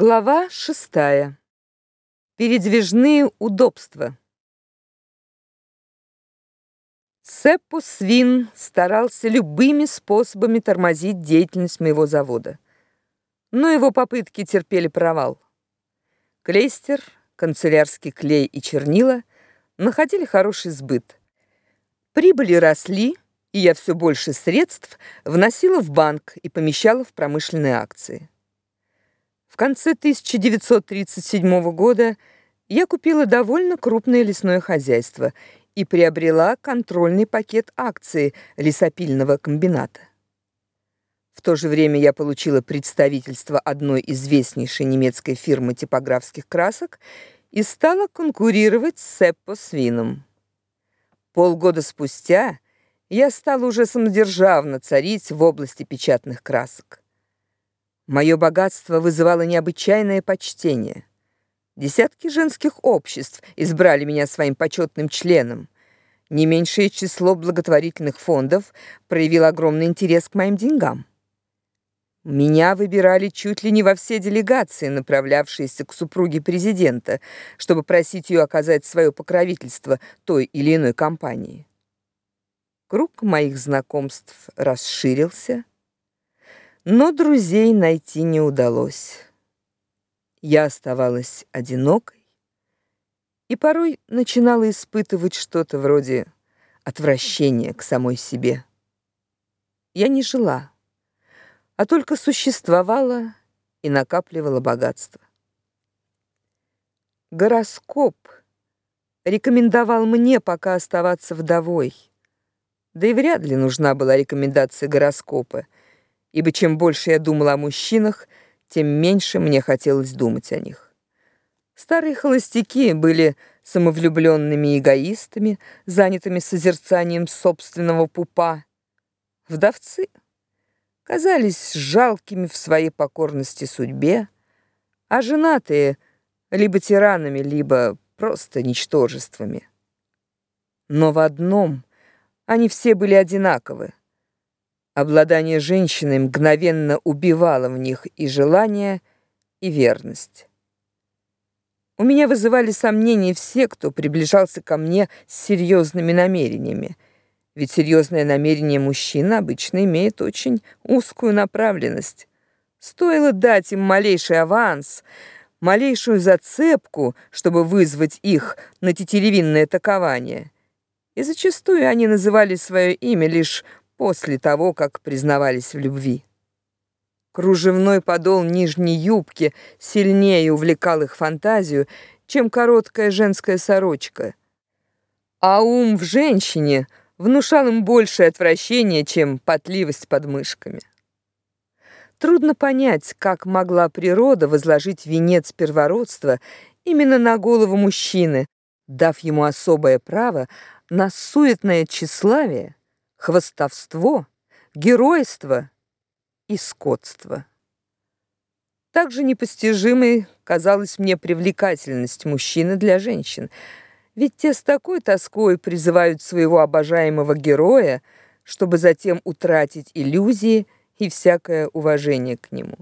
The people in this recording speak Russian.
Глава шестая. Передвижные удобства. Сеппо Свин старался любыми способами тормозить деятельность моего завода. Но его попытки терпели провал. Клейстер, канцелярский клей и чернила находили хороший сбыт. Прибыли росли, и я все больше средств вносила в банк и помещала в промышленные акции. В конце 1937 года я купила довольно крупное лесное хозяйство и приобрела контрольный пакет акций лесопильного комбината. В то же время я получила представительство одной известнейшей немецкой фирмы типографских красок и стала конкурировать с Сеппо Свином. Полгода спустя я стала уже самодержавно царить в области печатных красок. Мое богатство вызывало необычайное почтение. Десятки женских обществ избрали меня своим почетным членом. Не меньшее число благотворительных фондов проявило огромный интерес к моим деньгам. Меня выбирали чуть ли не во все делегации, направлявшиеся к супруге президента, чтобы просить ее оказать свое покровительство той или иной компании. Круг моих знакомств расширился, но друзей найти не удалось. Я оставалась одинокой и порой начинала испытывать что-то вроде отвращения к самой себе. Я не жила, а только существовала и накапливала богатство. Гороскоп рекомендовал мне пока оставаться вдовой. Да и вряд ли нужна была рекомендация гороскопа — ибо чем больше я думала о мужчинах, тем меньше мне хотелось думать о них. Старые холостяки были самовлюбленными эгоистами, занятыми созерцанием собственного пупа. Вдовцы казались жалкими в своей покорности судьбе, а женатые либо тиранами, либо просто ничтожествами. Но в одном они все были одинаковы. Обладание женщиной мгновенно убивало в них и желание, и верность. У меня вызывали сомнения все, кто приближался ко мне с серьезными намерениями. Ведь серьезное намерение мужчины обычно имеет очень узкую направленность. Стоило дать им малейший аванс, малейшую зацепку, чтобы вызвать их на тетеревинное такование. И зачастую они называли свое имя лишь после того, как признавались в любви. Кружевной подол нижней юбки сильнее увлекал их фантазию, чем короткая женская сорочка. А ум в женщине внушал им большее отвращение, чем потливость под мышками. Трудно понять, как могла природа возложить венец первородства именно на голову мужчины, дав ему особое право на суетное тщеславие хвастовство, геройство и скотство. Также непостижимой казалась мне привлекательность мужчины для женщин, ведь те с такой тоской призывают своего обожаемого героя, чтобы затем утратить иллюзии и всякое уважение к нему.